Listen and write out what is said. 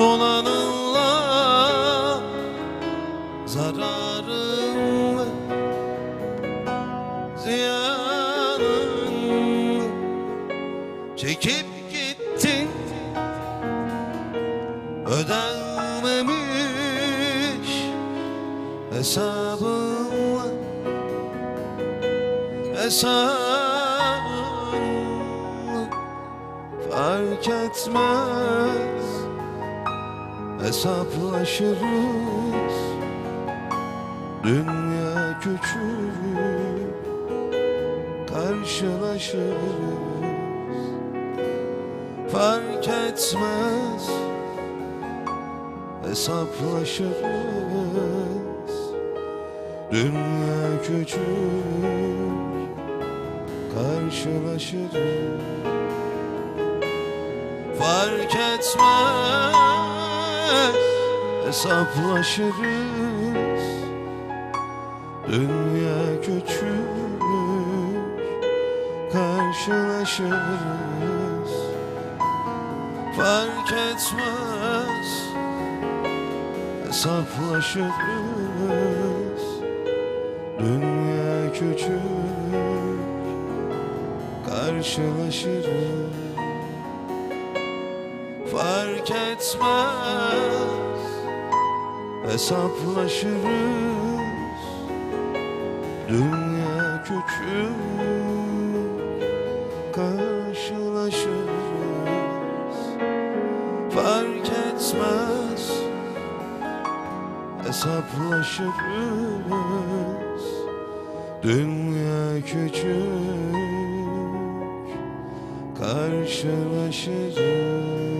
dolanınla zararın ziyanın çekip gittin. Ödenmemiş hesabınla hesabın fark etmez. Hesaplaşırız. Dünya küçük Karşılaşırız. Fark etmez Hesaplaşırız. Dünya küçük Karşılaşırız. Fark etmez Hesaplaşırız. Dünya küçük Karşılaşırız. Fark etmez Hesaplaşırız. Dünya küçük Karşılaşırız. Fark etmez Hesaplaşırız. Dünya küçük Karşılaşırız. Fark etmez Hesaplaşırız. Dünya küçük Karşılaşırız